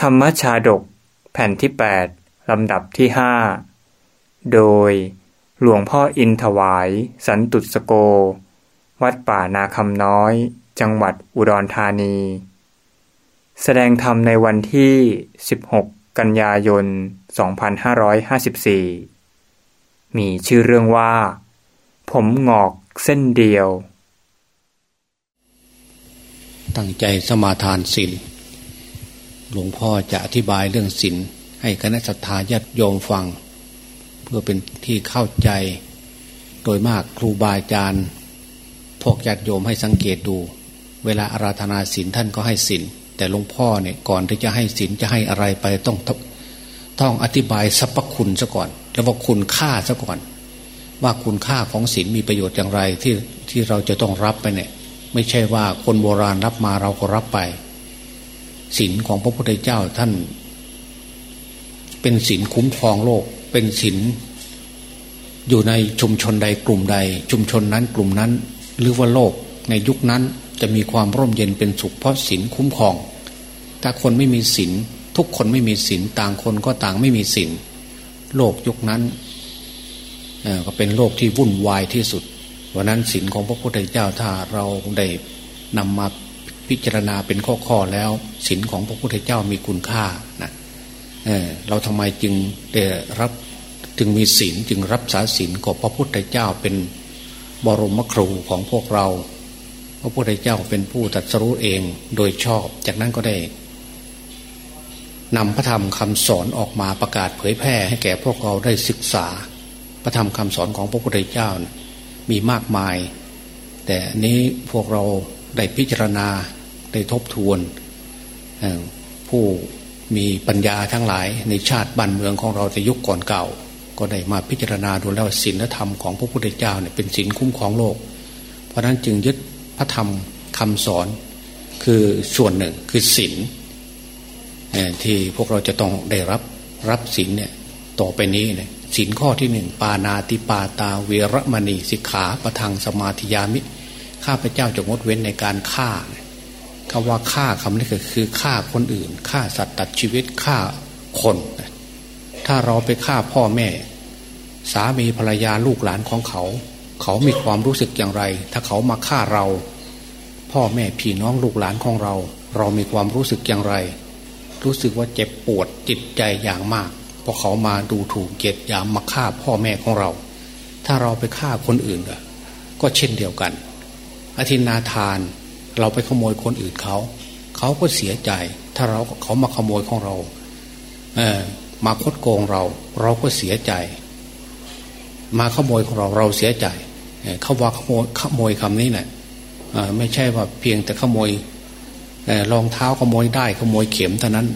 ธรรมชาดก แผ่นที่ 8 ลำดับที่ 5 โดยหลวงพ่ออินถวาย สันตุสโก วัดป่านาคำน้อย จังหวัดอุดรธานี แสดงธรรมในวันที่ 16 กันยายน 2554 มีชื่อเรื่องว่า ผมงอกเส้นเดียว ตั้งใจสมาทานศีล หลวงพ่อจะอธิบายเรื่องศีลให้คณะสัตยาญาติโยมฟัง เพื่อเป็นที่เข้าใจ โดยมากครูบาอาจารย์พวกญาติโยมให้สังเกตดู เวลาอาราธนาศีลท่านก็ให้ศีลแต่หลวงพ่อเนี่ยก่อนที่จะให้ศีลจะให้อะไรไปต้องต้องอธิบายสรรพคุณซะก่อน แล้วว่าคุณค่าซะก่อน ว่าคุณค่าของศีลมีประโยชน์อย่างไรที่ที่เราจะต้องรับไปเนี่ย ไม่ใช่ว่าคนโบราณรับมาเราก็รับไป ศีลของพระพุทธเจ้าท่าน เป็นศีลคุ้มครองโลก เป็นศีลอยู่ในชุมชนใดกลุ่มใด ชุมชนนั้นกลุ่มนั้น หรือว่าโลกในยุคนั้นจะมีความร่มเย็นเป็นสุขเพราะศีลคุ้มครอง ถ้าคนไม่มีศีลทุกคนไม่มีศีลต่างคนก็ต่างไม่มีศีลโลกยุคนั้นก็เป็นโลกที่วุ่นวายที่สุดวันนั้นศีลของพระพุทธเจ้าถ้าเราได้นำมา พิจารณาเป็นข้อๆแล้วศีลของพระพุทธเจ้ามีคุณค่านะเเราทำไมจึงได้รับจึงมีศีลจึงรับสาศีลกับพระพุทธเจ้าเป็นบรมครูของพวกเรา พระพุทธเจ้าเป็นผู้ตัดสรู้เองโดยชอบ จากนั้นก็ได้นำพระธรรมคำสอนออกมาประกาศเผยแพร่ให้แก่พวกเราได้ศึกษา พระธรรมคำสอนของพระพุทธเจ้านะมีมากมาย แต่นี้พวกเราได้พิจารณา ได้ทบทวนผู้มีปัญญาทั้งหลายในชาติบ้านเมืองของเราในยุคก่อนเก่า ก็ได้มาพิจารณาดูแล้วศีลธรรมของพระพุทธเจ้าเนี่ยเป็นศีลคุ้มครองโลก เพราะนั้นจึงยึดพระธรรมคำสอนคือส่วนหนึ่งคือศีลที่พวกเราจะต้องได้รับรับศีลเนี่ยต่อไปนี้เนี่ยสินข้อที่หนึ่งปานาติปาตาเวรมณีสิกขาประทังสมาธิยามิ ข้าพเจ้าจะงดเว้นในการฆ่า คำว่าฆ่าคำนี้ก็คือฆ่าคนอื่นฆ่าสัตว์ตัดชีวิตฆ่าคน ถ้าเราไปฆ่าพ่อแม่ สามีภรรยาลูกหลานของเขา เขามีความรู้สึกอย่างไร ถ้าเขามาฆ่าเรา พ่อแม่พี่น้องลูกหลานของเรา เรามีความรู้สึกอย่างไร รู้สึกว่าเจ็บปวดจิตใจอย่างมากพอเขามาดูถูกเกียดยามมาฆ่าพ่อแม่ของเรา ถ้าเราไปฆ่าคนอื่นก็เช่นเดียวกัน อธินาทาน เราไปขโมยคนอื่นเขา เขาก็เสียใจ ถ้าเราเขามาขโมยของเราเออมาคดโกงเรา เราก็เสียใจ มาขโมยของเราเราเสียใจเขาว่าขโมยขโมยคำนี้เนะ่ยไม่ใช่ว่าเพียงแต่ขโมยรองเท้าขโมยได้ขโมยเข็มเท่านั้น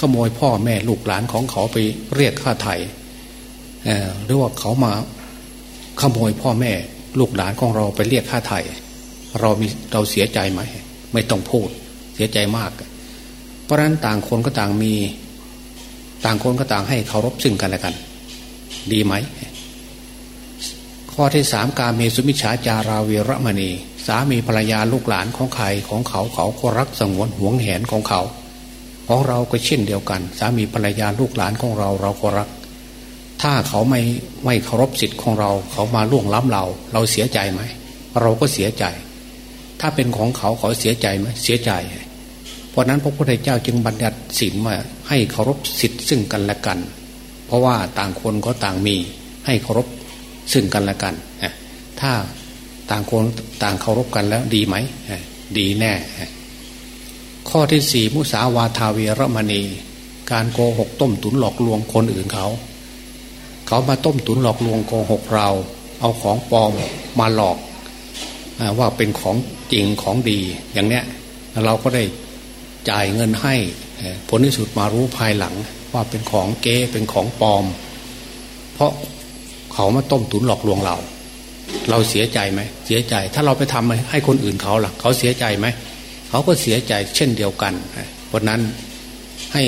ขโมยพ่อแม่ลูกหลานของเขาไปเรียกค่าไถ่หรือว่าเขามาขโมยพ่อแม่ลูกหลานของเราไปเรียกค่าไถ่ เรามีเราเสียใจไหมไม่ต้องพูดเสียใจมาก เพราะฉะนั้นต่างคนก็ต่างมี ต่างคนก็ต่างให้เคารพซึ่งกันและกัน ดีไหม ข้อที่สามการเมสุมิชาจาราวีรมณี สามีภรรยาลูกหลานของใครของเขาเขาก็รักสงวนห่วงแหนของเขา ของเราก็เช่นเดียวกัน สามีภรรยาลูกหลานของเราเราก็รัก ถ้าเขาไม่ไม่เคารพสิทธิ์ของเรา เขามาล่วงล้ำเรา เราเสียใจไหมเราก็เสียใจ ถ้าเป็นของเขาเขาเสียใจไหมเสียใจ เพราะนั้นพระพุทธเจ้าจึงบัญญัติศีลมาให้เคารพสิทธิ์ซึ่งกันและกัน เพราะว่าต่างคนก็ต่างมีให้เคารพซึ่งกันและกัน ถ้าต่างคนต่างเคารพกันแล้วดีไหม ดีแน่ ข้อที่สี่มุสาวาทาเวรมณี การโกหกต้มตุนหลอกลวงคนอื่นเขา เขามาต้มตุนหลอกลวงโกหกเรา เอาของปลอมมาหลอก ว่าเป็นของจริงของดีอย่างเนี้ยเราก็ได้จ่ายเงินให้ผลที่สุดมารู้ภายหลัง ว่าเป็นของเก๊เป็นของปลอม เพราะเขามาต้มตุนหลอกลวงเรา เราเสียใจไหมเสียใจ ถ้าเราไปทำให้คนอื่นเขาล่ะ เขาเสียใจไหมเขาก็เสียใจเช่นเดียวกันเพราะนั้นให้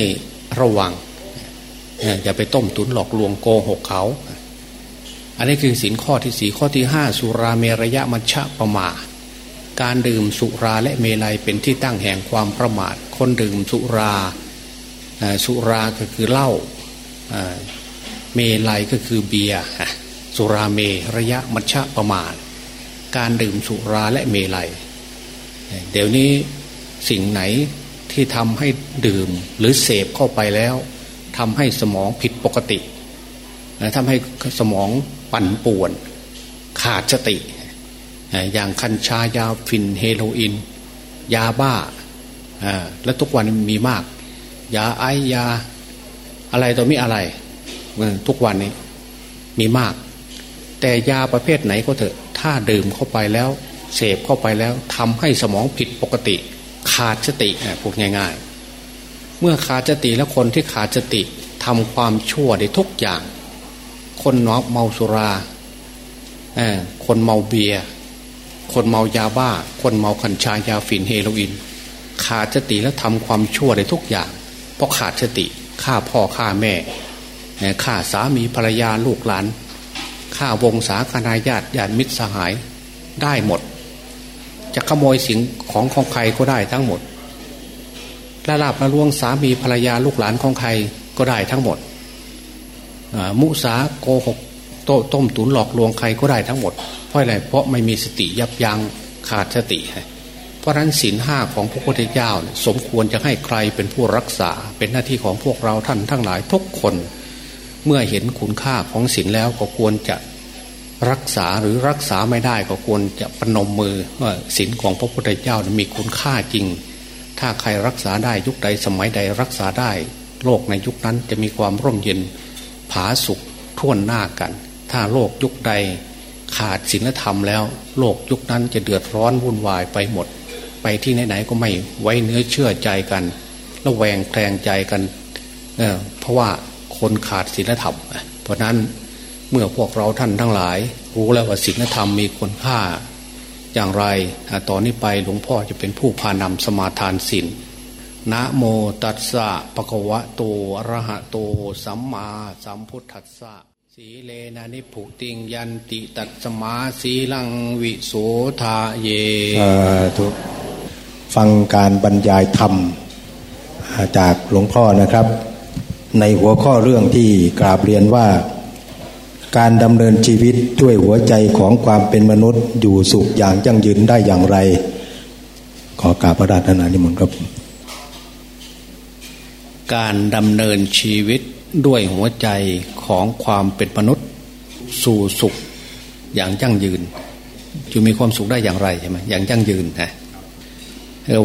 ระวังอย่าไปต้มตุนหลอกลวงโกหกเขา อันนี้คือสินข้อที่สี่ข้อที่ห้าสุราเมรยะมัชฌะประมา การดื่มสุราและเมลัยเป็นที่ตั้งแห่งความประมาท คนดื่มสุราสุราก็คือเหล้าเมลัยก็คือเบียร์สุราเมระยะมัชฌะประมาณการดื่มสุราและเมลัย เดี๋ยวนี้สิ่งไหนที่ทำให้ดื่มหรือเสพเข้าไปแล้วทำให้สมองผิดปกติทำให้สมอง ปั่นป่วน ขาดสติ อย่างคัญชายาฟินเฮโรอีนยาบ้าและทุกวันมีมาก ยาไอยาอะไรตัวมีอะไร ทุกวันนี้มีมาก แต่ยาประเภทไหนก็เถอะ ถ้าดื่มเข้าไปแล้ว เสพเข้าไปแล้วทำให้สมองผิดปกติ ขาดสติพูดง่าย ๆ เมื่อขาดสติแล้วคนที่ขาดสติทำความชั่วได้ทุกอย่าง คนนอกเมาสุราคนเมาเบียร์คนเมายาบ้า คนเมาคัญชายาฝิ่นเฮโรอีนขาดสติแล้วทำความชั่วได้ทุกอย่าง เพราะขาดสติฆ่าพ่อฆ่าแม่ฆ่าสามีภรรยาลูกหลานฆ่าวงศาคณาญาติญาติมิตรสหายได้หมด จะขโมยสิ่งของของใครก็ได้ทั้งหมดละลาบละลวงสามีภรรยาลูกหลานของใครก็ได้ทั้งหมด มุสาโกหกโตต้มตุนหลอกลวงใครก็ได้ทั้งหมด เพราะอะไรเพราะไม่มีสติยับยั้งขาดสติ เพราะนั้นศีลห้าของพระพุทธเจ้า สมควรจะให้ใครเป็นผู้รักษาเป็นหน้าที่ของพวกเราท่านทั้งหลายทุกคน เมื่อเห็นคุณค่าของศีลแล้วก็ควรจะรักษาหรือรักษาไม่ได้ก็ควรจะปนมมือว่าศีลของพระพุทธเจ้ามีคุณค่าจริง ถ้าใครรักษาได้ยุคใดสมัยใดรักษาได้ โลกในยุคนั้นจะมีความร่มเย็น ผาสุขท่วนหน้ากัน ถ้าโลกยุคใดขาดศีลธรรมแล้ว โลกยุคนั้นจะเดือดร้อนวุ่นวายไปหมด ไปที่ไหนๆก็ไม่ไว้เนื้อเชื่อใจกันระแวงแคลงใจกันเเพราะว่าคนขาดศีลธรรม เพราะนั้นเมื่อพวกเราท่านทั้งหลาย รู้แล้วว่าศีลธรรมมีคุณค่า อย่างไร ตอนนี้ไปหลวงพ่อจะเป็นผู้พานำสมาทานศีล นะโมตัสสะปะคะวะโตอะระหะโต สัมมาสัมพุทธัสสะสีเลนะนิพุติงยันติตัสมาสีลังวิโสทาเยทุฟังการบรรยายธรรม จากหลวงพ่อนะครับ ในหัวข้อเรื่องที่กราบเรียนว่า การดำเนินชีวิตด้วยหัวใจของความเป็นมนุษย์อยู่สุขอย่างยั่งยืนได้อย่างไร ขอกราบพระราชนานิมนต์ครับ การดำเนินชีวิตด้วยหัวใจของความเป็นมนุษย์สู่สุขอย่างยั่งยืนจะมีความสุขได้อย่างไรใช่ไหมอย่างยั่งยืนนะ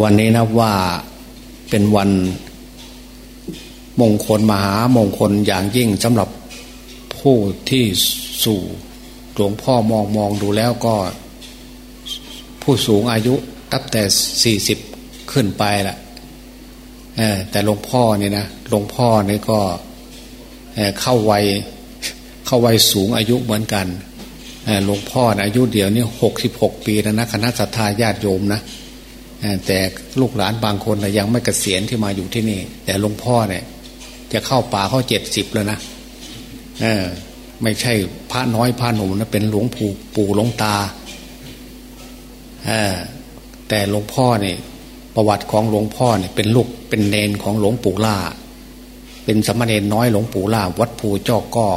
วันนี้นะว่าเป็นวันมงคลมหามงคลอย่างยิ่งสำหรับผู้ที่สู่หลวงพ่อมองมองดูแล้วก็ ผู้สูงอายุตั้งแต่สี่สิบขึ้นไปแหละ แต่หลวงพ่อเนี่ยนะหลวงพ่อเนี่ยก็เข้าวัยเข้าวัยสูงอายุเหมือนกันหลวงพ่ออายุเดียวนี่หกสิบหกปีแล้วนะคณะสัตยาญาติโยมนะแต่ลูกหลานบางคนยังไม่เกษียณที่มาอยู่ที่นี่ แต่หลวงพ่อเนี่ย จะเข้าป่าเข้าเจ็ดสิบแล้วนะไม่ใช่พระน้อยพระหนุ่มนะเป็นหลวงปู่ปู่หลวงตาแต่หลวงพ่อเนี่ย ประวัติของหลวงพ่อเนี่ยเป็นลูกเป็นเนนของหลวงปู่ล่า เป็นสมณเณรน้อยหลวงปู่ล่า วัดภูเจ้าก้อ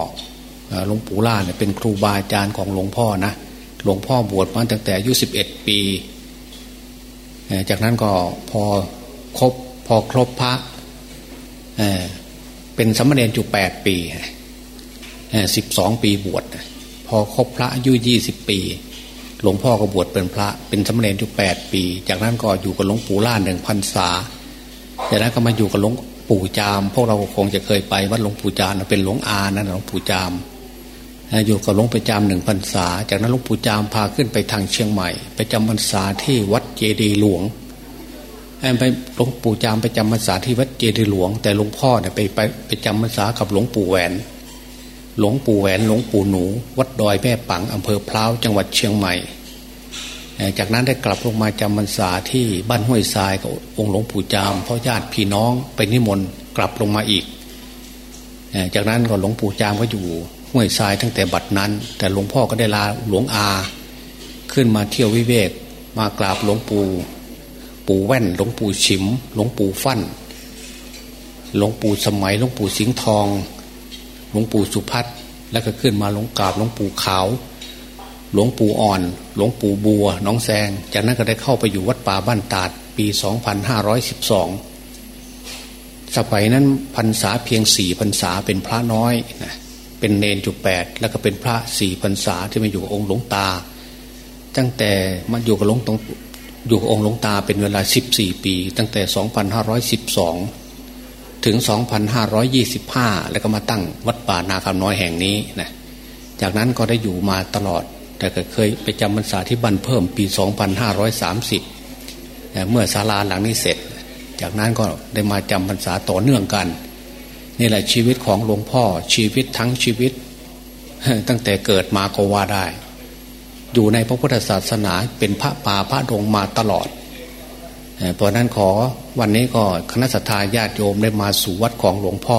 หลวงปู่ล่าเนี่ยเป็นครูบาอาจารย์ของหลวงพ่อนะหลวงพ่อบวชมาตั้งแต่อายุสิบเอ็ดปี จากนั้นก็พอครบพอครบพระเป็นสมณเณรอยู่แปดปีสิบสองปีบวชพอครบพระอายุยี่สิบปี หลวงพ่อก็บวชเป็นพระเป็นสมณเณรอยู่แปดปี จากนั้นก็อยู่กับหลวงปู่ล่าหนึ่งพันษาจากนั้นก็มาอยู่กับหลวงปู่จาม พวกเราคงจะเคยไปวัดหลวงปู่จามเป็นหลวงอานั่นหลวงปู่จามอยู่กับหลวงปู่จามหนึ่งพันษา จากนั้นหลวงปู่จามพาขึ้นไปทางเชียงใหม่ ไปจำพรรษาที่วัดเจดีหลวงไปหลวงปู่จามไปจำพรรษาที่วัดเจดีหลวง แต่หลวงพ่อเนี่ยไปไปไปจำพรรษากับหลวงปู่แหวน หลวงปู่แหวนหลวงปู่หนู วัดดอยแม่ปังอำเภอพร้าวจังหวัดเชียงใหม่ จากนั้นได้กลับลงมาจำพรรษาที่บ้านห้วยทรายกับองค์หลวงปู่จามเพราะญาติพี่น้องไปนิมนต์กลับลงมาอีก จากนั้นก็หลวงปู่จามก็อยู่ห้วยทรายตั้งแต่บัดนั้น แต่หลวงพ่อก็ได้ลาหลวงอา ขึ้นมาเที่ยววิเวกมากราบหลวงปู่ปู่แว่น หลวงปู่ฉิม หลวงปู่ฟั่น หลวงปู่สมัย หลวงปู่สิงห์ทอง หลวงปู่สุพัฒน์แล้วก็ขึ้นมาหลวงกาบหลวงปู่ขาว หลวงปู่อ่อน หลวงปู่บัว น้องแซง จากนั้นก็ได้เข้าไปอยู่วัดป่าบ้านตาดปี 2512สมัยนั้นพรรษาเพียงสี่พรรษาเป็นพระน้อยนะเป็นเนนจุแปดแล้วก็เป็นพระสี่พรรษาที่มาอยู่องค์หลวงตา ตั้งแต่มาอยู่กับหลวงตงอยู่องค์หลวงตาเป็นเวลา 14 ปี ตั้งแต่ 2512 ถึง 2525 แล้วก็มาตั้งวัดป่านาคำน้อยแห่งนี้นะจากนั้นก็ได้อยู่มาตลอด แต่ก็เคยไปจำพรรษาที่บันเพิ่มปี 2530 เมื่อศาลาหลังนี้เสร็จ จากนั้นก็ได้มาจำพรรษาต่อเนื่องกัน นี่แหละชีวิตของหลวงพ่อชีวิตทั้งชีวิต ตั้งแต่เกิดมาก็ว่าได้ อยู่ในพระพุทธศาสนาเป็นพระป่าพระดงมาตลอดเพราะนั้นขอ วันนี้ก็คณะสัตยาญาติโยมได้มาสู่วัดของหลวงพ่อ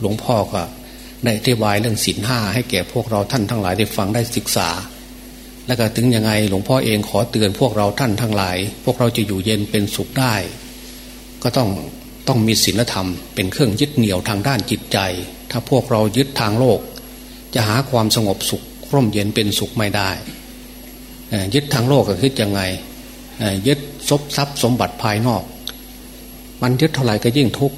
หลวงพ่อก็ได้อธิบายเรื่องศีลห้าให้แก่พวกเราท่านทั้งหลายได้ฟังได้ศึกษา และก็ถึงยังไงหลวงพ่อเองขอเตือนพวกเราท่านทั้งหลาย พวกเราจะอยู่เย็นเป็นสุขได้ ก็ต้องต้องมีศีลธรรมเป็นเครื่องยึดเหนี่ยวทางด้านจิตใจ ถ้าพวกเรายึดทางโลก จะหาความสงบสุขร่มเย็นเป็นสุขไม่ได้ยึดทางโลกก็คือยังไงยึดทรัพย์ทรัพย์สมบัติภายนอก มันยึดเท่าไหร่ก็ยิ่งทุกข์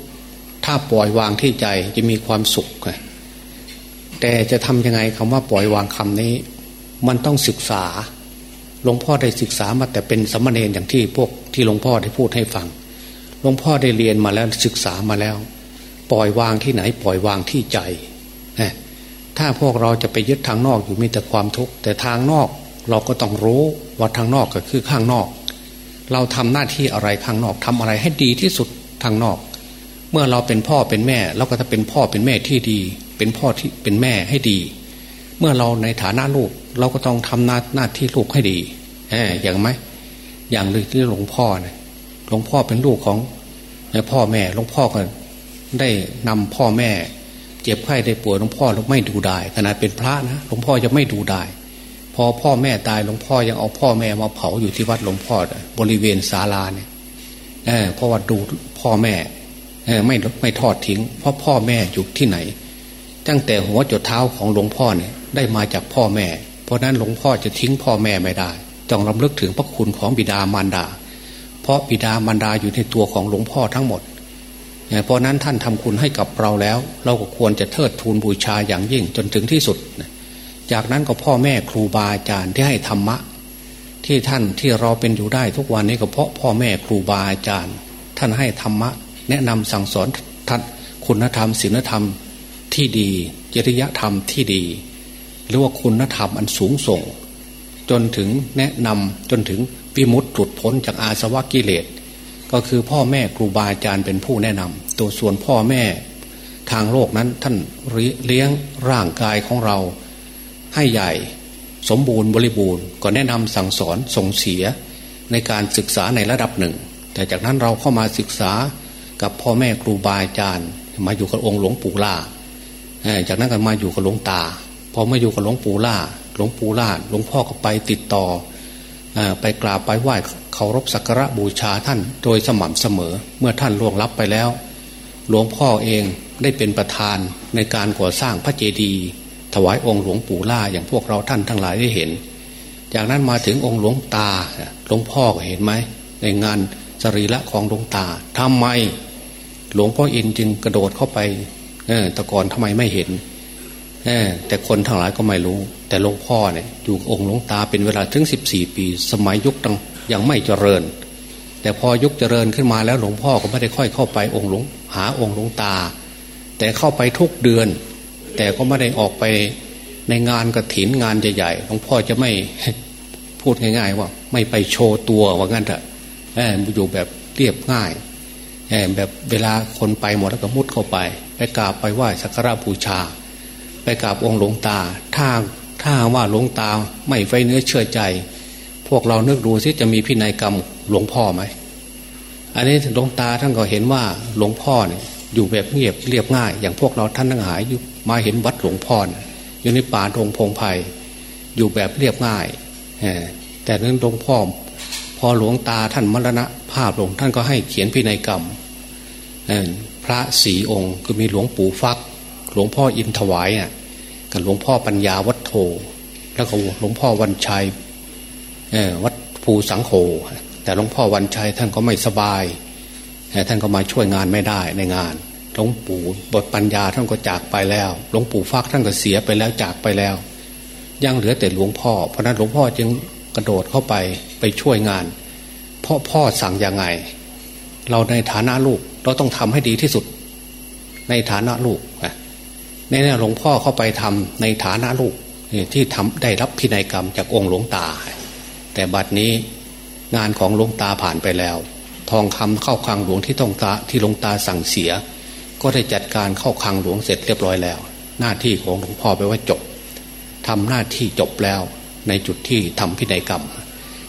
ถ้าปล่อยวางที่ใจจะมีความสุขแต่จะทำยังไงคำว่าปล่อยวางคำนี้ มันต้องศึกษาหลวงพ่อได้ศึกษามาแต่เป็นสมณเณรอย่างที่พวกที่หลวงพ่อได้พูดให้ฟังหลวงพ่อได้เรียนมาแล้วศึกษามาแล้ว ปล่อยวางที่ไหน ปล่อยวางที่ใจถ้าพวกเราจะไปยึดทางนอกอยู่มีแต่ความทุกข์แต่ทางนอกเราก็ต้องรู้ว่าทางนอกก็คือข้างนอก เราทำหน้าที่อะไรข้างนอกทำอะไรให้ดีที่สุดทางนอก เมื่อเราเป็นพ่อเป็นแม่เราก็จะเป็นพ่อเป็นแม่ที่ดี เป็นพ่อที่เป็นแม่ให้ดี เมื่อเราในฐานะลูกเราก็ต้องทำหน้าหน้าที่ลูกให้ดีแอบอย่างไหมอย่างที่หลวงพ่อเนี่ยหลวงพ่อเป็นลูกของพ่อแม่หลวงพ่อก็ได้นำพ่อแม่ เจ็บไข้ได้ป่วยหลวงพ่อไม่ดูได้ขนาดเป็นพระนะหลวงพ่อจะไม่ดูได้ พอพ่อแม่ตายหลวงพ่อยังเอาพ่อแม่มาเผาอยู่ที่วัดหลวงพ่อ บริเวณศาลาเนี่ยเออเพราะว่าดูพ่อแม่ไม่ไม่ทอดทิ้ง เพราะพ่อแม่อยู่ที่ไหน ตั้งแต่หัวจดเท้าของหลวงพ่อเนี่ยได้มาจากพ่อแม่ เพราะนั้นหลวงพ่อจะทิ้งพ่อแม่ไม่ได้ต้องรำลึกถึงพระคุณของบิดามารดา เพราะบิดามารดาอยู่ในตัวของหลวงพ่อทั้งหมดเพราะนั้นท่านทำคุณให้กับเราแล้ว เราก็ควรจะเทิดทูนบูชาอย่างยิ่งจนถึงที่สุด จากนั้นก็พ่อแม่ครูบาอาจารย์ที่ให้ธรรมะ ที่ท่านที่เราเป็นอยู่ได้ทุกวันนี้ก็เพราะพ่อแม่ครูบาอาจารย์ ท่านให้ธรรมะ แนะนำสั่งสอนท่านคุณธรรมศีลธรรมที่ดีจริยธรรมที่ดี หรือว่าคุณธรรมอันสูงส่ง จนถึงแนะนำจนถึงวิมุตติหลุดพ้นจากอาสวะกิเลส ก็คือพ่อแม่ครูบาอาจารย์เป็นผู้แนะนำตัวส่วนพ่อแม่ทางโลกนั้นท่านเลี้ยงร่างกายของเรา ให้ใหญ่ สมบูรณ์บริบูรณ์ก็แนะนำสั่งสอนส่งเสียในการศึกษาในระดับหนึ่ง แต่จากนั้นเราเข้ามาศึกษากับพ่อแม่ครูบาอาจารย์ มาอยู่กับองค์หลวงปู่ล่าจากนั้นก็มาอยู่กับหลวงตาพอมาอยู่กับหลวงปู่ล่าหลวงปู่ล่าหลวงพ่อก็ไปติดต่อไปกราบไปไหว้เคารพสักการะบูชาท่านโดยสม่ำเสมอเมื่อท่านล่วงลับไปแล้ว หลวงพ่อเองได้เป็นประธานในการก่อสร้างพระเจดีย์ ถวายองค์หลวงปู่ล่าอย่างพวกเราท่านทั้งหลายได้เห็น จากนั้นมาถึงองค์หลวงตาหลวงพ่อก็เห็นไหมในงานสรีระของหลวงตาทำไม หลวงพ่ออินจึงกระโดดเข้าไปเอตะกอนทำไมไม่เห็นเอแต่คนทั้งหลายก็ไม่รู้ แต่หลวงพ่อเนี่ยอยู่องค์หลวงตาเป็นเวลาถึงสิบสี่ปี สมัยยุคตังยังไม่เจริญ แต่พอยุคเจริญขึ้นมาแล้วหลวงพ่อก็ไม่ได้ค่อยเข้าไปองค์หลวงหาองค์หลวงตา แต่เข้าไปทุกเดือน แต่ก็ไม่ได้ออกไปในงานกระถินงานใหญ่ๆหลวงพ่อจะไม่พูดง่าย ๆ ว่า ไม่ไปโชว์ตัวว่างั้นเถอะอยู่แบบเรียบง่ายแบบเวลาคนไปหมดแล้วก็มุดเข้าไป ไปกราบไปไหว้สักการะบูชา ไปกราบองค์หลวงตา ถ้าถ้าว่าหลวงตาไม่ไฟเนื้อเชื่อใจ พวกเรานึกดูซิจะมีพินัยกรรมหลวงพ่อไหมอันนี้หลวงตาท่านก็เห็นว่าหลวงพ่อเนี่ย อยู่แบบเงียบเรียบง่าย อย่างพวกเราท่านทั้งหลายอยู่มาเห็นวัดหลวงพ่ออยู่ในป่าตรงพงไพ่อยู่แบบเรียบง่ายแต่นั้นหลวงพ่อพอหลวงตาท่านมรณะ ภาพหลวงท่านก็ให้เขียนพินัยกรรมพระสีองค์ก็มีหลวงปู่ฟัก หลวงพ่ออินถวายอะกับหลวงพ่อปัญญาวัดโทแล้วก็หลวงพ่อวันชัยวัดภูสังโฆแต่หลวงพ่อวันชัยท่านก็ไม่สบาย ท่านก็มาช่วยงานไม่ได้ในงานหลวงปู่บทปัญญาท่านก็จากไปแล้วหลวงปู่ฟักท่านก็เสียไปแล้วจากไปแล้ว ยังเหลือแต่หลวงพ่อ เพราะนั้นหลวงพ่อจึงกระโดดเข้าไปไปช่วยงานเพราะพ่อสั่งยังไง เราในฐานะลูกเราต้องทำให้ดีที่สุด ในฐานะลูกในนี้หลวงพ่อเข้าไปทำในฐานะลูกที่ทำได้รับพินัยกรรมจากองค์หลวงตา แต่บัดนี้งานของหลวงตาผ่านไปแล้ว ทองคำเข้าคลังหลวงที่ต้องตาที่หลวงตาสั่งเสีย ก็ได้จัดการเข้าคลังหลวงเสร็จเรียบร้อยแล้ว หน้าที่ของหลวงพ่อไปว่าจบทำหน้าที่จบแล้วในจุดที่ทำพินัยกรรม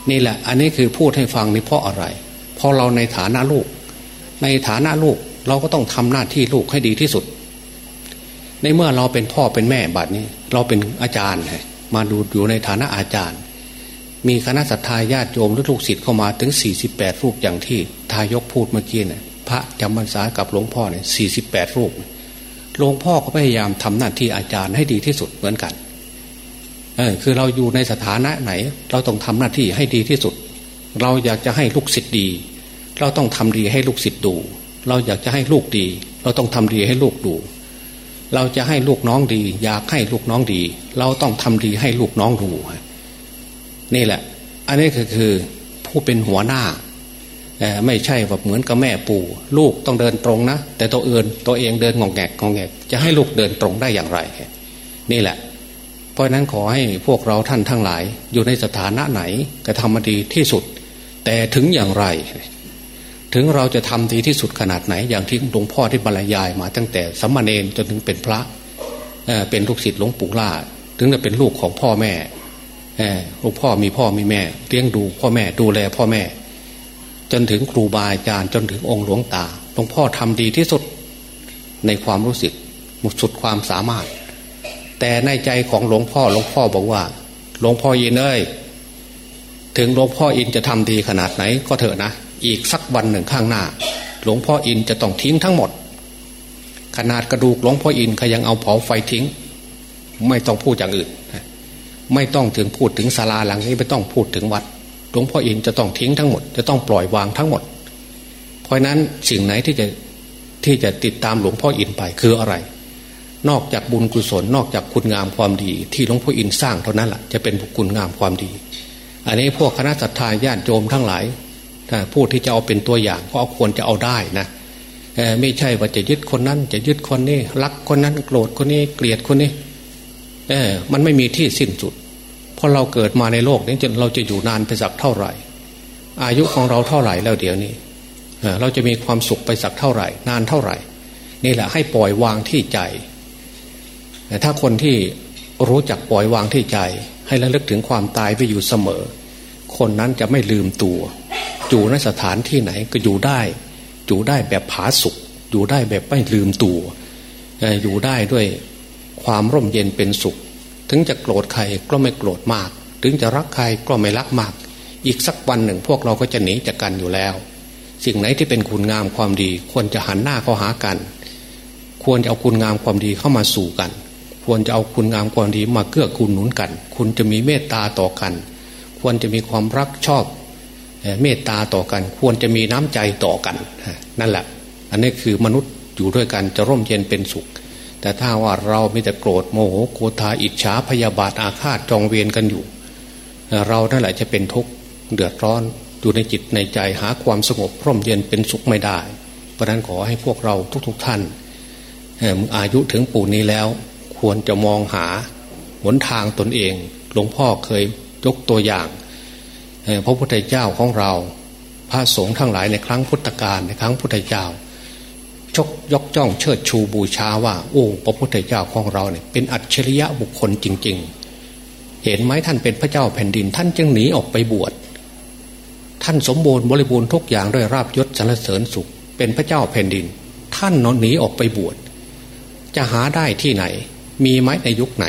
นี่แหละอันนี้คือพูดให้ฟังนี่เพราะอะไรเพราะเราในฐานะลูก ในฐานะลูกเราก็ต้องทำหน้าที่ลูกให้ดีที่สุด ในเมื่อเราเป็นพ่อเป็นแม่บัดนี้ เราเป็นอาจารย์มาดูอยู่ในฐานะอาจารย์ มีคณะสัตยาญาติโยมหรือลูกศิษย์เข้ามาถึง 48 รูปอย่างที่ทายกพูดเมื่อกี้เนี่ยพระจำพรรษากับหลวงพ่อเนี่ย48รูปหลวงพ่อก็พยายามทำหน้าที่อาจารย์ให้ดีที่สุดเหมือนกันเออคือเราอยู่ในสถานะไหน เราต้องทำหน้าที่ให้ดีที่สุด เราอยากจะให้ลูกศิษย์ดี เราต้องทำดีให้ลูกศิษย์ดู เราอยากจะให้ลูกดี เราต้องทำดีให้ลูกดู เราจะให้ลูกน้องดี อยากให้ลูกน้องดี เราต้องทำดีให้ลูกน้องดู นี่แหละ อันนี้คือคือผู้เป็นหัวหน้า ไม่ใช่แบบเหมือนกับแม่ปู่ ลูกต้องเดินตรงนะ แต่ตัวเอื่นตัวเองเดินงองแงกงองแงกจะให้ลูกเดินตรงได้อย่างไร นี่แหละ เพราะนั้นขอให้พวกเราท่านทั้งหลาย อยู่ในสถานะไหนกระทำดีที่สุด แต่ถึงอย่างไรถึงเราจะทำดีที่สุดขนาดไหน อย่างที่หลวงพ่อที่บรรยายมาตั้งแต่สัมมาเนนจนถึงเป็นพระเป็นลูกศิษย์หลวงปู่ล่า ถึงจะเป็นลูกของพ่อแม่ หลวงพ่อมีพ่อมีแม่เลี้ยงดูพ่อแม่ดูแลพ่อแม่ จนถึงครูบาอาจารย์จนถึงองค์หลวงตาหลวงพ่อทำดีที่สุดในความรู้สึกสุดความสามารถ แต่ในใจของหลวงพ่อหลวงพ่อบอกว่า หลวงพ่ออินเอ้ยถึงหลวงพ่ออินจะทำดีขนาดไหนก็เถอะนะอีกสักวันหนึ่งข้างหน้า หลวงพ่ออินจะต้องทิ้งทั้งหมด ขนาดกระดูกหลวงพ่ออินเขายังเอาเผาไฟทิ้ง ไม่ต้องพูดอย่างอื่น ไม่ต้องถึงพูดถึงศาลาหลังนี้ไม่ต้องพูดถึงวัดหลวงพ่ออินจะต้องทิ้งทั้งหมด จะต้องปล่อยวางทั้งหมด เพราะนั้นสิ่งไหนที่จะที่จะติดตามหลวงพ่ออินไปคืออะไร นอกจากบุญกุศล นอกจากคุณงามความดี ที่หลวงพ่ออินสร้างเท่านั้นแหละจะเป็นบุคุณงามความดี อันนี้พวกคณะสัตยาญาติโยมทั้งหลายถ้าพูดที่จะเอาเป็นตัวอย่างก็ควรจะเอาได้นะไม่ใช่ว่าจะยึดคนนั้น จะยึดคนนี้รักคนนั้นโกรธคนนี้เกลียดคนนี้เออมันไม่มีที่สิ้นสุด ราะเราเกิดมาในโลกนี้จนเราจะอยู่นานไปสักเท่าไหร่ อายุของเราเท่าไหร่แล้วเดี๋ยวนี้เราจะมีความสุขไปสักเท่าไหร่ นานเท่าไหร่ นี่แหละให้ปล่อยวางที่ใจแต่ถ้าคนที่รู้จักปล่อยวางที่ใจ ให้ระลึกถึงความตายไปอยู่เสมอ คนนั้นจะไม่ลืมตัว อยู่ในสถานที่ไหนก็อยู่ได้ อยู่ได้แบบผาสุกอยู่ได้แบบไม่ลืมตัว อยู่ได้ด้วยความร่มเย็นเป็นสุข ถึงจะโกรธใครก็ไม่โกรธมาก ถึงจะรักใครก็ไม่รักมาก อีกสักวันหนึ่งพวกเราก็จะหนีจากกันอยู่แล้ว สิ่งไหนที่เป็นคุณงามความดี ควรจะหันหน้าเข้าหากัน ควรจะเอาคุณงามความดีเข้ามาสู่กัน ควรจะเอาคุณงามความดีมาเกื้อกูลหนุนกัน คุณจะมีเมตตาต่อกัน ควรจะมีความรักชอบเมตตาต่อกัน ควรจะมีน้ำใจต่อกัน นั่นแหละ อันนี้คือมนุษย์อยู่ด้วยกันจะร่มเย็นเป็นสุข แต่ถ้าว่าเรามีแต่โกรธโมโหโกธาอิจฉาพยาบาทอาฆาตจองเวียนกันอยู่ เรานั่นแหละจะเป็นทุกข์เดือดร้อนอยู่ในจิตในใจหาความสงบพร่มเย็นเป็นสุขไม่ได้ เพราะนั้นขอให้พวกเราทุกๆทท่านอายุถึงปู่นี้แล้ว ควรจะมองหาหนทางตนเอง หลวงพ่อเคยยกตัวอย่างพระพุทธเจ้าของเรา พระสงฆ์ทั้งหลายในครั้งพุทธกาลในครั้งพุทธเจ้า ชกยกจ้องเชิดชูบูชาว่าโอ้พระพุทธเจ้าของเราเนี่ยเป็นอัจฉริยะบุคคลจริง ๆ เห็นไหมท่านเป็นพระเจ้าแผ่นดิน ท่านจึงหนีออกไปบวชท่านสมบูรณ์บริบูรณ์ทุกอย่างด้วยราบยศสรรเสริญสุข เป็นพระเจ้าแผ่นดิน ท่านนอนหนีออกไปบวชจะหาได้ที่ไหน มีไหมในยุคไหน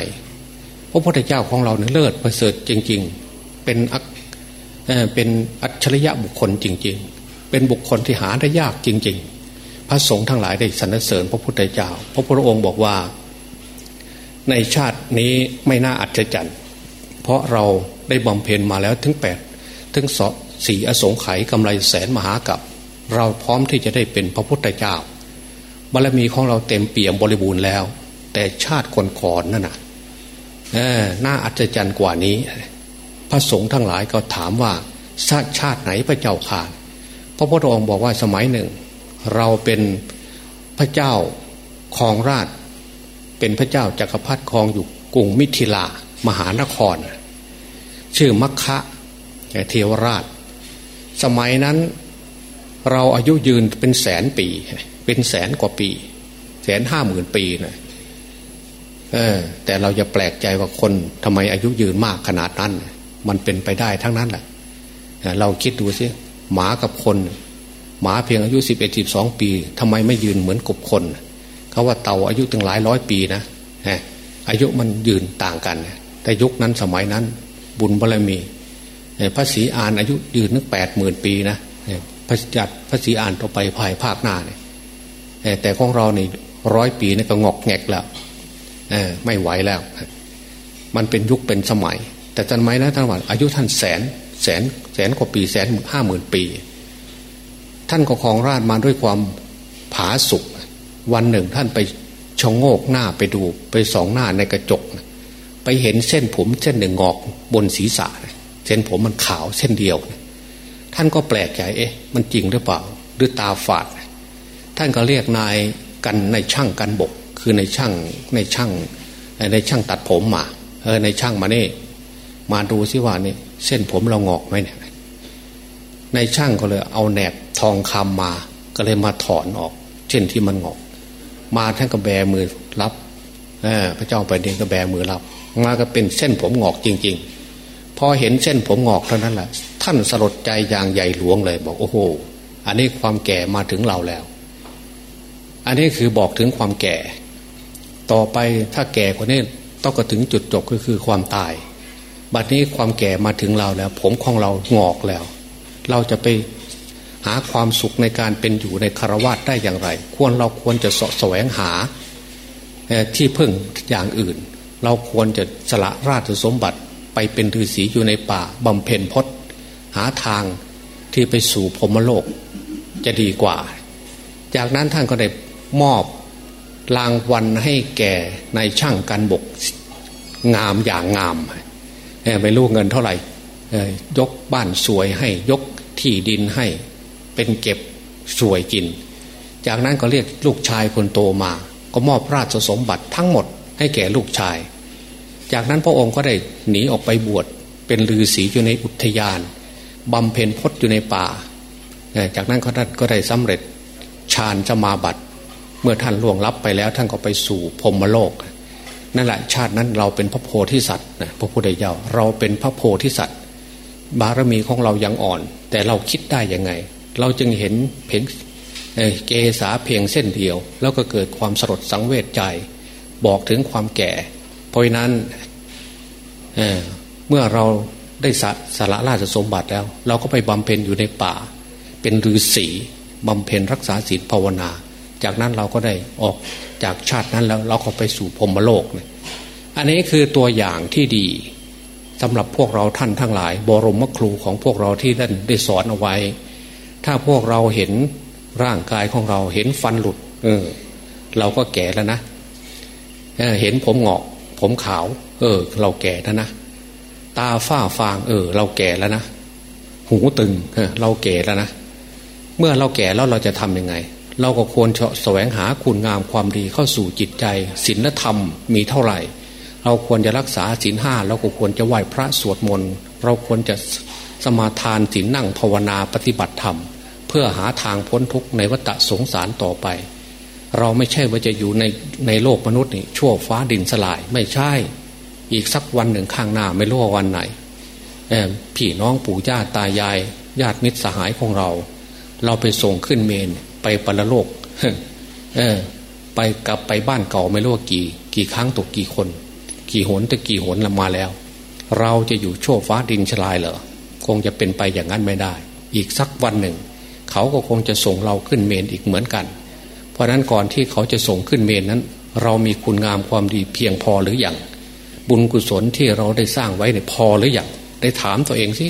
พระพุทธเจ้าของเราเนี่ยเลิศประเสริฐจริง ๆ เป็นอัเป็นอัจฉริยะบุคคลจริง ๆ เป็นบุคคลที่หาได้ยากจริง ๆ พระสงฆ์ทั้งหลายได้สรรเสริญพระพุทธเจ้า พระพุทธองค์บอกว่า ในชาตินี้ไม่น่าอัศจรรย์ เพราะเราได้บำเพ็ญมาแล้วถึงแปดถึงสี่อสงไขยกำไรแสนมหากับ เราพร้อมที่จะได้เป็นพระพุทธเจ้าบารมีของเราเต็มเปี่ยมบริบูรณ์แล้ว แต่ชาติก่อนๆนั่นน่ะน่าอัศจรรย์กว่านี้ พระสงฆ์ทั้งหลายก็ถามว่าชาติชาติไหนพระเจ้าข่านพระพุทธองค์บอกว่าสมัยหนึ่ง เราเป็นพระเจ้าครองราช เป็นพระเจ้าจากักรพรรดิครองอยู่กรุงมิถิลามหานคร ชื่อมัคคะเทวราช สมัยนั้นเราอายุยืนเป็นแสนปี เป็นแสนกว่าปี แสนห้าหมื่นปีนะเออ แต่เราจะแปลกใจว่าคนทำไมอายุยืนมากขนาดนั้น มันเป็นไปได้ทั้งนั้นแหละเราคิดดูสิหมากับคน หมาเพียงอายุสิบเอ็ดสิบสองปีทำไมไม่ยืนเหมือนกบคนเขาว่าเต่าอายุถึงหลายร้อยปีนะอายุมันยืนต่างกัน แต่ยุคนั้นสมัยนั้น บุญบารมีพระศรีอานอายุยืนนึกแปดหมื่นปีนะพระจัดพระศรีอานต่อไปภายภาคหน้าเนี่ยแต่ของเราเนี่ร้อยปีนี่ก็งอกแงกแล้วไม่ไหวแล้ว มันเป็นยุคเป็นสมัย แต่จันไม้นะท่านว่าอายุท่านแสนแสนแสนกว่าปีแสนห้าหมื่นปี ท่านก็ครองราชมาด้วยความผาสุกวันหนึ่งท่านไปชงโงกหน้าไปดูไปสองหน้าในกระจกไปเห็นเส้นผมเส้นหนึ่งงอกบนศีรษะเส้นผมมันขาวเส้นเดียวท่านก็แปลกใจเอ๊ะ มันจริงหรือเปล่า หรือตาฝาดท่านก็เรียกนายกันในช่างกันบก คือในช่างในช่างในช่างตัดผมมาเออในช่างมาเนี่ มาดูซิว่านี่เส้นผมเรางอกไหมเนี่ย ในช่างก็เลยเอาแหนบทองคำมาก็เลยมาถอนออก เช่นที่มันงอก มาท่านก็แบมือรับพระเจ้าไปเดินก็แบมือรับ มาก็เป็นเส้นผมงอกจริง ๆ พอเห็นเส้นผมงอกเท่านั้นแหละท่านสลดใจอย่างใหญ่หลวงเลยบอกโอ้โห อันนี้ความแก่มาถึงเราแล้ว อันนี้คือบอกถึงความแก่ ต่อไปถ้าแก่กว่านี้ต้องก็ถึงจุดจบก็คือความตาย บัดนี้ความแก่มาถึงเราแล้ว ผมของเรางอกแล้ว เราจะไปหาความสุขในการเป็นอยู่ในคารวะได้อย่างไร ควรเราควรจะสะแสวงหาที่พึ่งอย่างอื่น เราควรจะสละราชสมบัติไปเป็นฤาษีอยู่ในป่าบำเพ็ญพจน์หาทางที่ไปสู่พรมโลกจะดีกว่า จากนั้นท่านก็ได้มอบรางวัลให้แก่ในช่างกันบกงามอย่างงาม ไม่รู้เงินเท่าไหร่ ยกบ้านสวยให้ยกที่ดินให้เป็นเก็บสวยกิน จากนั้นก็เรียกลูกชายคนโตมา ก็มอบราชสมบัติทั้งหมดให้แก่ลูกชาย จากนั้นพระองค์ก็ได้หนีออกไปบวชเป็นฤาษีอยู่ในอุทยานบำเพ็ญพจน์อยู่ในป่า จากนั้นท่านก็ได้สำเร็จฌานจะมาบัตเมื่อท่านล่วงลับไปแล้วท่านก็ไปสู่พรมโลก นั่นแหละชาตินั้นเราเป็นพระโพธิสัตว์นะพระพุทธเจ้าเราเป็นพระโพธิสัตว์ บารมีของเรายังอ่อน แต่เราคิดได้ยังไง เราจึงเห็นเพียงเกษาเพียงเส้นเดียว แล้วก็เกิดความสลดสังเวชใจ บอกถึงความแก่ เพราะนั้นเเมื่อเราได้สละราชสมบัติแล้ว เราก็ไปบำเพ็ญอยู่ในป่า เป็นฤาษีบำเพ็ญรักษาศีลภาวนา จากนั้นเราก็ได้ออกจากชาตินั้นแล้วเราก็ไปสู่พรมโลกเนี่ยอันนี้คือตัวอย่างที่ดี สำหรับพวกเราท่านทั้งหลาย บรมครูของพวกเราที่ท่านได้สอนเอาไว้ ถ้าพวกเราเห็นร่างกายของเราเห็นฟันหลุด เออ เราก็แก่แล้วนะเเห็นผมหงอก ผมขาว เออ เราแก่แล้วนะตาฝ้าฟาง เออ เราแก่แล้วนะหูตึงเออเราแก่แล้วนะเมื่อเราแก่แล้วเราจะทํำยังไง เราก็ควรแสวงหาคุณงามความดีเข้าสู่จิตใจศีลธรรมมีเท่าไหร่ เราควรจะรักษาศีลห้าเราก็ควรจะไหว้พระสวดมนต์เราควรจะสมาทานศีลนั่งภาวนาปฏิบัติธรรม เพื่อหาทางพ้นทุกข์ในวัฏสงสารต่อไป เราไม่ใช่ว่าจะอยู่ในในโลกมนุษย์นี่ชั่วฟ้าดินสลายไม่ใช่ อีกสักวันหนึ่งข้างหน้าไม่รู้ว่าวันไหนพี่น้องปู่ย่าตายาย ญาติมิตรสหายของเรา เราไปส่งขึ้นเมนไปปรโลก เออ ไปกลับไปบ้านเก่าไม่รู้ว่ากี่ กี่ครั้งตกกี่คน กี่หนต่กี่หนละมาแล้ว เราจะอยู่โชว์ฟ้าดินชลายเหรอคงจะเป็นไปอย่างนั้นไม่ได้ อีกสักวันหนึ่ง เขาก็คงจะส่งเราขึ้นเมนอีกเหมือนกัน เพราะนั้นก่อนที่เขาจะส่งขึ้นเมนนั้น เรามีคุณงามความดีเพียงพอหรืออยังบุญกุศลที่เราได้สร้างไว้เนี่ยพอหรืออยังได้ถามตัวเองสิ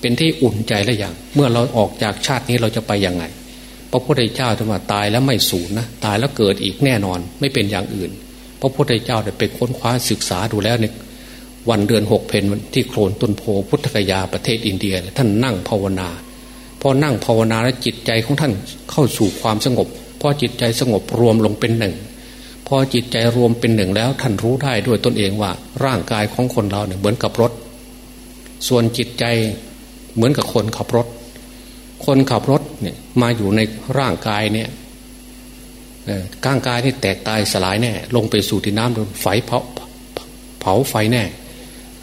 เป็นที่อุ่นใจหรือยังเมื่อเราออกจากชาตินี้เราจะไปยังไงพระพุทธเจ้าจะมาตายแล้วไม่สูญนะตายแล้วเกิดอีกแน่นอนไม่เป็นอย่างอื่น พระพุทธเจ้าได้ไปค้นคว้าศึกษาดูแล้วเนี่ยวันเดือนหกเพนที่โคลนต้นโพพุทธกยาประเทศอินเดีย ท่านนั่งภาวนาพอนั่งภาวนาแล้วจิตใจของท่านเข้าสู่ความสงบพอจิตใจสงบรวมลงเป็นหนึ่งพอจิตใจรวมเป็นหนึ่งแล้วท่านรู้ได้ด้วยตนเองว่า ร่างกายของคนเราเนี่ยเหมือนกับรถ ส่วนจิตใจเหมือนกับคนขับรถ คนขับรถเนี่ยมาอยู่ในร่างกายเนี่ย ก้างกายนี่แตกตายสลายแน่ ลงไปสู่ที่น้ำโดนไฟเผาเผาไฟแน่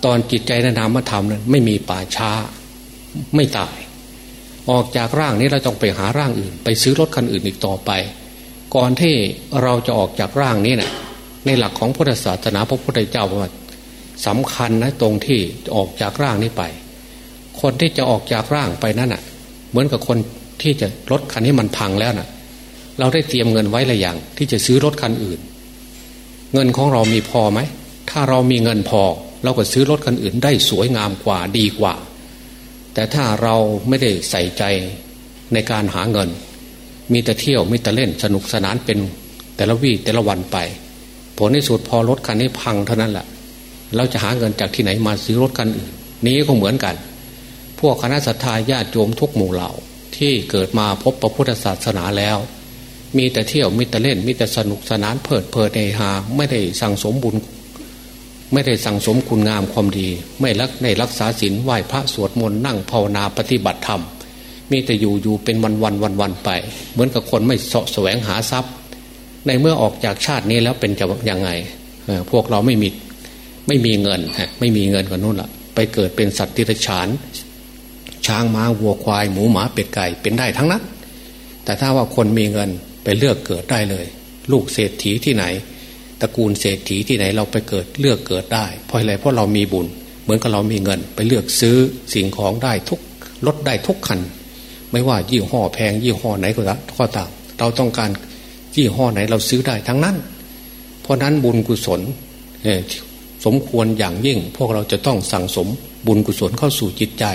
ตอนจิตใจนนามธรรมนั้นไม่มีป่าช้าไม่ตาย ออกจากร่างนี้เราต้องไปหาร่างอื่น ไปซื้อรถคันอื่นอีกต่อไป ก่อนที่เราจะออกจากร่างนี้เนะ่ยในหลักของพุทธศาสนาพระพุทธเจ้าว่าสำคัญนะตรงที่ออกจากร่างนี้ไป คนที่จะออกจากร่างไปนั่นอะ เหมือนกับคนที่จะรถคันนี้มันพังแล้วน่ะ เราได้เตรียมเงินไว้หรือยัง ที่จะซื้อรถคันอื่น เงินของเรามีพอไหม ถ้าเรามีเงินพอ เราก็ซื้อรถคันอื่น ได้สวยงามกว่าดีกว่า แต่ถ้าเราไม่ได้ใส่ใจในการหาเงิน มีแต่เที่ยวมีแต่เล่นสนุกสนานเป็นแต่ละวี่แต่ละวันไป ผลในสุดพอรถคันนี้พังเท่านั้นแหละเราจะหาเงินจากที่ไหนมาซื้อรถคันอื่น นี้ก็เหมือนกัน พวกคณะสัตยาญาติโยมทุกหมู่เหล่าที่เกิดมาพบพระพุทธศาสนาแล้ว มีแต่เที่ยวมีแต่เล่น มีแต่สนุกสนานเพลิดเพลินในหา ไม่ได้สั่งสมบุญ ไม่ได้สั่งสมคุณงามความดี ไม่รักในรักษาศีลไหว้พระสวดมนต์นั่งภาวนาปฏิบัติธรรม มีแต่อยู่อยู่เป็นวันวันวันวันไป เหมือนกับคนไม่เสาะแสวงหาทรัพย์ ในเมื่อออกจากชาตินี้แล้วเป็นจะยังไงพวกเราไม่มีไม่มีเงินไม่มีเงินกันนู่นละไปเกิดเป็นสัตว์ที่ฉาน ช้างม้าวัวควาย หมูหมาเป็ดไก่เป็นได้ทั้งนั้นแต่ถ้าว่าคนมีเงิน ไปเลือกเกิดได้เลย ลูกเศรษฐีที่ไหนตระกูลเศรษฐีที่ไหนเราไปเกิดเลือกเกิดได้ เพราะอะไรเพราะเรามีบุญ เหมือนกับเรามีเงิน ไปเลือกซื้อสิ่งของได้ทุกลดได้ทุกคัน ไม่ว่ายี่ห้อแพง ยี่ห้อไหนก็ตามเราต้องการยี่ห้อไหนเราซื้อได้ทั้งนั้น เพราะนั้นบุญกุศลสมควรอย่างยิ่ง พวกเราจะต้องสั่งสมบุญกุศลเข้าสู่จิตใจ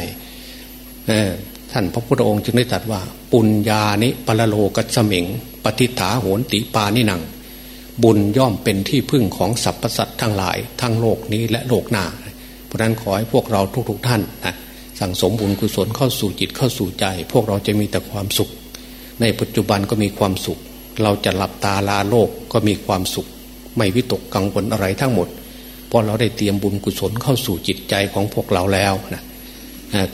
ท่านพระพุทธองค์จึงได้ตรัสว่า ปุญญานิปรโลกัสมิง ปฏิฐาโหนติปานิหนัง บุญย่อมเป็นที่พึ่งของสรรพสัตว์ทั้งหลาย ทั้งโลกนี้และโลกหน้า เพราะนั้นขอให้พวกเราทุกๆทท่านนะสั่งสมบุญกุศลเข้าสู่จิตเข้าสู่ใจ พวกเราจะมีแต่ความสุข ในปัจจุบันก็มีความสุข เราจะหลับตาลาโลกก็มีความสุข ไม่วิตกกังวลอะไรทั้งหมด เพราะเราได้เตรียมบุญกุศลเข้าสู่จิตใจของพวกเราแล้วนะ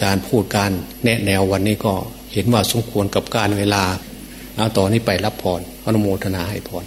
การพูดการแนะแนววันนี้ก็เห็นว่าสมควรกับการเวลาเอาต่อนนี้ไปรับพรอนุโมทนาให้พร